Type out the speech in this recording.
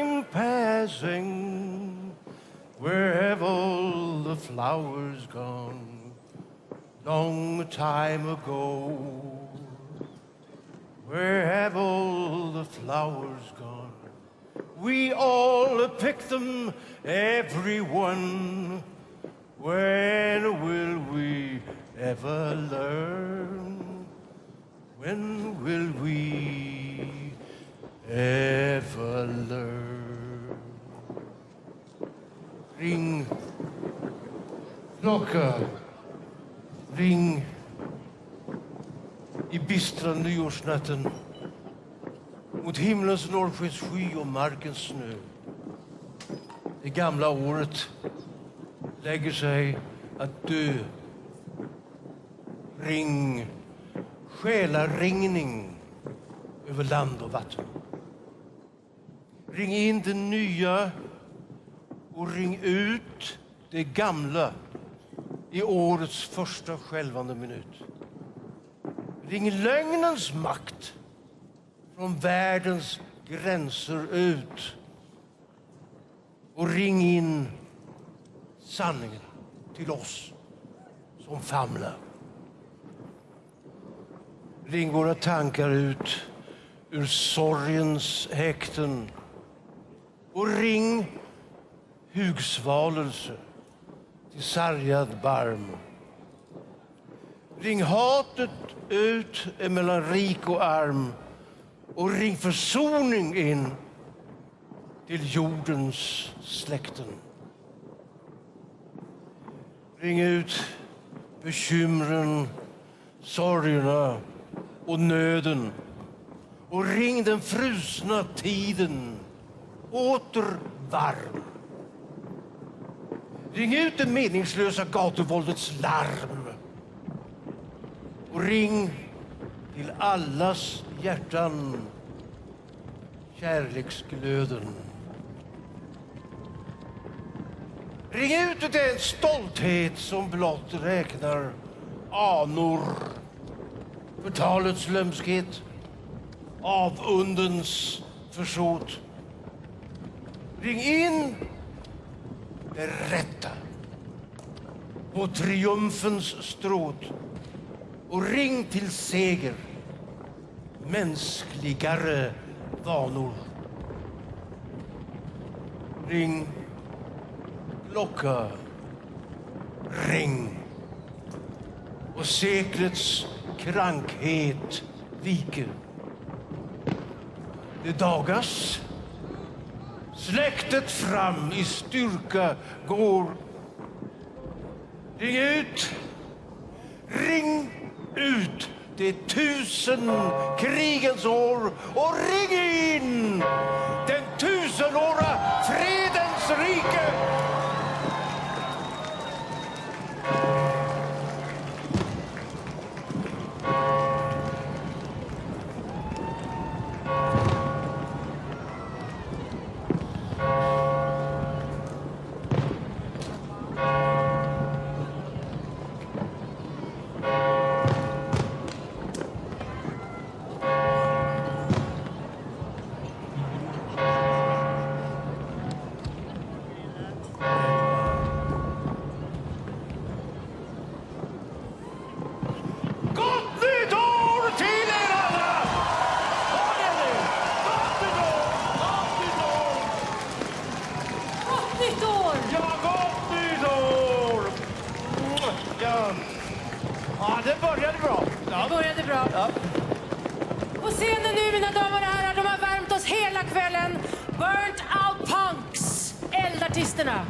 time passing. Where have all the flowers gone? Long time ago. Where have all the flowers gone? We all pick them, everyone. When will we ever learn? When will we ever learn? Ring klocka, ring i bistra nyårsnatten mot himlens norrskenssky och markens snö. Det gamla året lägger sig att dö. Ring, själaringning över land och vatten. Ring in det nya och ring ut det gamla i årets första skälvande minut. Ring lögnens makt från världens gränser ut och ring in sanningen till oss som famlar. Ring våra tankar ut ur sorgens häkten och ring hugsvalelse till sargad barm. Ring hatet ut mellan rik och arm och ring försoning in till jordens släkten. Ring ut bekymren, sorgerna och nöden och ring den frusna tiden åter varm. Ring ut det meningslösa gatuvåldets larm och ring till allas hjärtan kärleksglöden. Ring ut den stolthet som blott räknar anor, förtalets lömskhet, avundens försåt. Ring in berätta. Rätta på triumfens stråt och ring till seger. Mänskligare vanor. Ring. Klocka, ring. Och seklets krankhet viker. Det dagas, släktet fram i styrka går. Ring ut, ring ut. Det tusen krigens år. Och ring in. Den bra. Ja. På scenen nu, mina damer och herrar, de har värmt oss hela kvällen. Burnt Out Punks, eldartisterna.